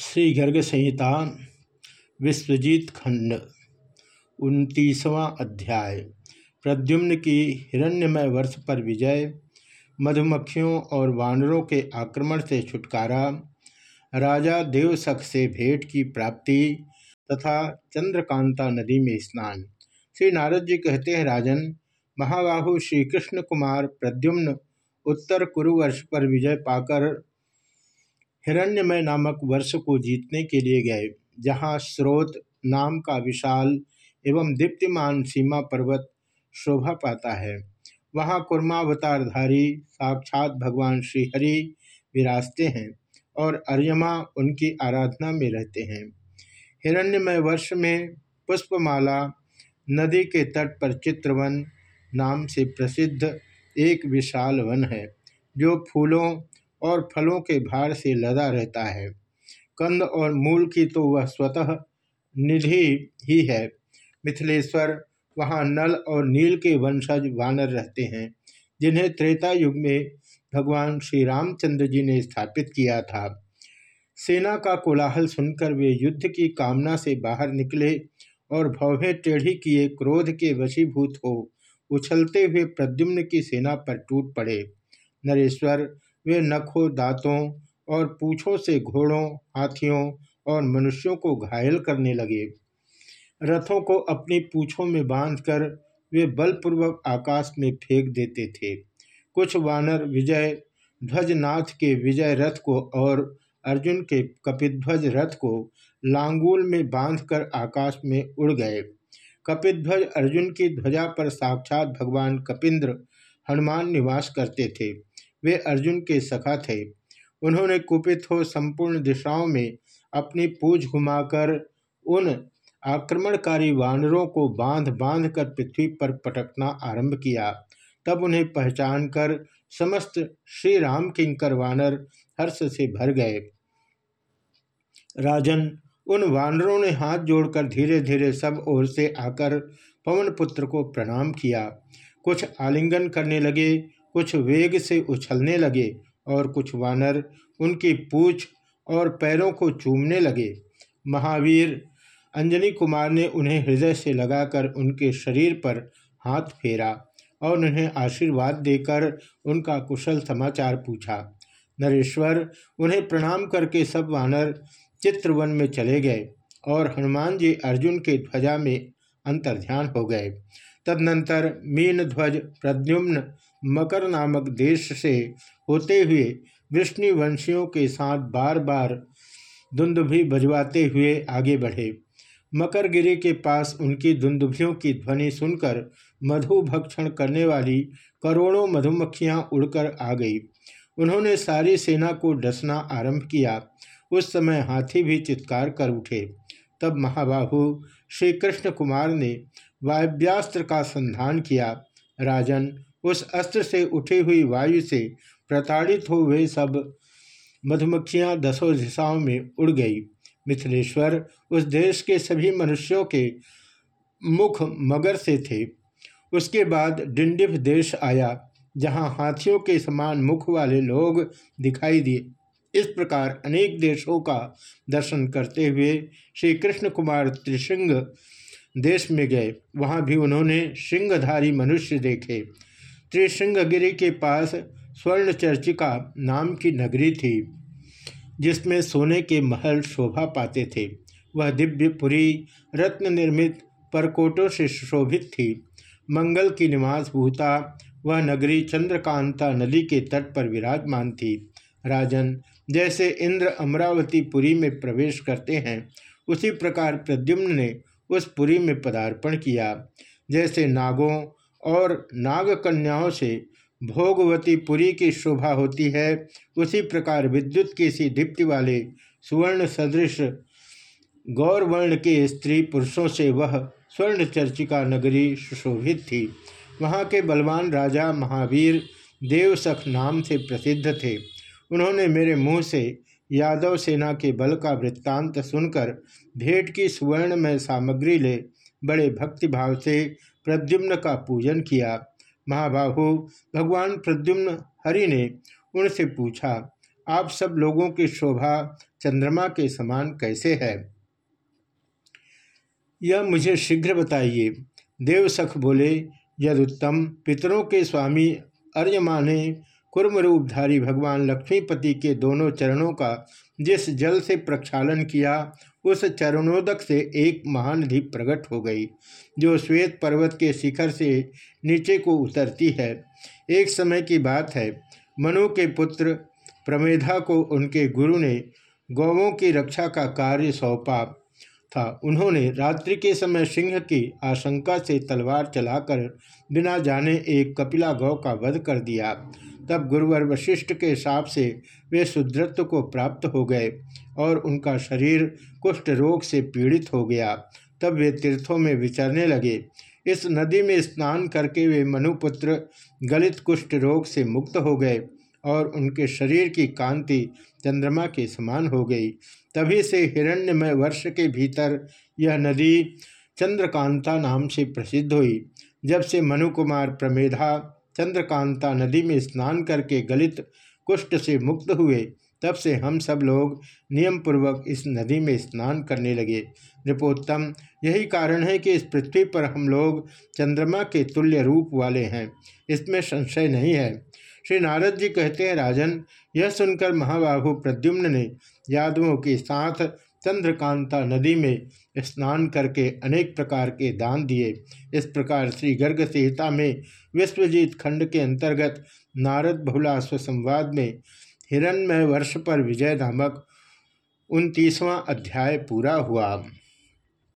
श्री गर्ग संहिता विश्वजीत खंड उनतीसवां अध्याय, प्रद्युम्न की हिरण्यमय वर्ष पर विजय, मधुमक्खियों और वानरों के आक्रमण से छुटकारा, राजा देवसख से भेंट की प्राप्ति तथा चंद्रकांता नदी में स्नान। श्री नारद जी कहते हैं, राजन, महाबाहु श्री कृष्ण कुमार प्रद्युम्न उत्तर कुरुवर्ष पर विजय पाकर हिरण्यमय नामक वर्ष को जीतने के लिए गए, जहाँ स्रोत नाम का विशाल एवं दीप्तिमान सीमा पर्वत शोभा पाता है। वहाँ कुर्मावतारधारी साक्षात भगवान श्रीहरि विराजते हैं और अर्यमा उनकी आराधना में रहते हैं। हिरण्यमय वर्ष में पुष्पमाला नदी के तट पर चित्रवन नाम से प्रसिद्ध एक विशाल वन है, जो फूलों और फलों के भार से लदा रहता है। कंद और मूल की तो वह स्वतः निधि ही है। मिथिलेश्वर, वहाँ नल और नील के वंशज वानर रहते हैं, जिन्हें त्रेता युग में भगवान श्री रामचंद्र जी ने स्थापित किया था। सेना का कोलाहल सुनकर वे युद्ध की कामना से बाहर निकले और भव्य टेढ़ी किए क्रोध के वशीभूत हो उछलते हुए प्रद्युम्न की सेना पर टूट पड़े। नरेश्वर वे नखों दांतों और पूछों से घोड़ों, हाथियों और मनुष्यों को घायल करने लगे। रथों को अपनी पूछों में बांधकर वे बलपूर्वक आकाश में फेंक देते थे। कुछ वानर विजय ध्वजनाथ के विजय रथ को और अर्जुन के कपिध्वज रथ को लांगूल में बांधकर आकाश में उड़ गए। कपिध्वज अर्जुन की ध्वजा पर साक्षात भगवान कपिंद्र हनुमान निवास करते थे। वे अर्जुन के सखा थे। उन्होंने कुपित हो संपूर्ण दिशाओं में अपनी पूज घुमाकर उन आक्रमणकारी वानरों को बाँध बाँध कर पृथ्वी पर पटकना आरंभ किया। तब उन्हें पहचान कर समस्त श्री राम किंकर वानर हर्ष से भर गए। राजन, उन वानरों ने हाथ जोड़कर धीरे धीरे सब ओर से आकर पवन पुत्र को प्रणाम किया। कुछ आलिंगन करने लगे। कुछ वेग से उछलने लगे और कुछ वानर उनकी पूछ और पैरों को चूमने लगे। महावीर अंजनी कुमार ने उन्हें हृदय से लगाकर उनके शरीर पर हाथ फेरा और उन्हें आशीर्वाद देकर उनका कुशल समाचार पूछा। नरेश्वर उन्हें प्रणाम करके सब वानर चित्रवन में चले गए और हनुमान जी अर्जुन के ध्वजा में अंतर्ध्यान हो गए। तदनंतर मीन ध्वज प्रद्युम्न मकर नामक देश से होते हुए विष्णुवंशियों के साथ बार बार दुंदुभी बजवाते हुए आगे बढ़े। मकरगिरी के पास उनकी दुंदुभियों की ध्वनि सुनकर मधु भक्षण करने वाली करोड़ों मधुमक्खियाँ उड़कर आ गई। उन्होंने सारी सेना को डसना आरंभ किया। उस समय हाथी भी चित्कार कर उठे। तब महाबाहु श्री कृष्ण कुमार ने वायव्यास्त्र का संधान किया। राजन उस अस्त्र से उठी हुई वायु से प्रताड़ित हो वे सब मधुमक्खियाँ दसों दिशाओं में उड़ गई। मिथिलेश्वर उस देश के सभी मनुष्यों के मुख मगर से थे। उसके बाद डिंडिफ देश आया, जहाँ हाथियों के समान मुख वाले लोग दिखाई दिए। इस प्रकार अनेक देशों का दर्शन करते हुए श्री कृष्ण कुमार त्रिशृंग देश में गए। वहाँ भी उन्होंने सिंहधारी मनुष्य देखे। त्रिशृंगगिरी के पास स्वर्ण चर्चिका नाम की नगरी थी, जिसमें सोने के महल शोभा पाते थे। वह दिव्यपुरी रत्न निर्मित परकोटों से सुशोभित थी। मंगल की निवास भूता वह नगरी चंद्रकांता नदी के तट पर विराजमान थी। राजन जैसे इंद्र अमरावती पुरी में प्रवेश करते हैं, उसी प्रकार प्रद्युम्न ने उस पुरी में पदार्पण किया। जैसे नागों और नाग कन्याओं से भोगवती पुरी की शोभा होती है। उसी प्रकार विद्युत की सी दीप्ति वाले सुवर्ण सदृश गौरवर्ण के स्त्री पुरुषों से वह स्वर्ण चर्चिका नगरी सुशोभित थी। वहाँ के बलवान राजा महावीर देवसख नाम से प्रसिद्ध थे। उन्होंने मेरे मुँह से यादव सेना के बल का वृत्तांत सुनकर भेंट की सुवर्ण में सामग्री ले बड़े भक्तिभाव से प्रद्युम्न का पूजन किया। महाबाहु, भगवान प्रद्युम्न हरि ने उनसे पूछा, आप सब लोगों की शोभा चंद्रमा के समान कैसे है? यह मुझे शीघ्र बताइए। देवसख बोले यदुत्तम पितरों के स्वामी अर्यमा ने कुर्म रूपधारी भगवान लक्ष्मीपति के दोनों चरणों का जिस जल से प्रक्षालन किया, उस चरणोदक से एक महानधि प्रकट हो गई, जो श्वेत पर्वत के शिखर से नीचे को उतरती है। एक समय की बात है, मनु के पुत्र प्रमेधा को उनके गुरु ने गौवों की रक्षा का कार्य सौंपा। था। उन्होंने रात्रि के समय सिंह की आशंका से तलवार चलाकर बिना जाने एक कपिला गौ का वध कर दिया। तब गुरुवर वशिष्ठ के साप से वे शुद्रत्व को प्राप्त हो गए और उनका शरीर कुष्ठ रोग से पीड़ित हो गया। तब वे तीर्थों में विचरने लगे। इस नदी में स्नान करके वे मनुपुत्र गलित कुष्ठ रोग से मुक्त हो गए। और उनके शरीर की कांति चंद्रमा के समान हो गई। तभी से हिरण्यमय वर्ष के भीतर यह नदी चंद्रकांता नाम से प्रसिद्ध हुई। जब से मनु कुमार प्रमेधा चंद्रकांता नदी में स्नान करके गलित कुष्ठ से मुक्त हुए तब से हम सब लोग नियम पूर्वक इस नदी में स्नान करने लगे। रिपोत्तम, यही कारण है कि इस पृथ्वी पर हम लोग चंद्रमा के तुल्य रूप वाले हैं। इसमें संशय नहीं है। श्री नारद जी कहते हैं, राजन, यह सुनकर महाबाहु प्रद्युम्न ने यादवों के साथ चंद्रकांता नदी में स्नान करके अनेक प्रकार के दान दिए। इस प्रकार श्री गर्ग संहिता में विश्वजीत खंड के अंतर्गत नारद बहुलाश्व संवाद में हिरण्यमय वर्ष पर विजय नामक उनतीसवां अध्याय पूरा हुआ।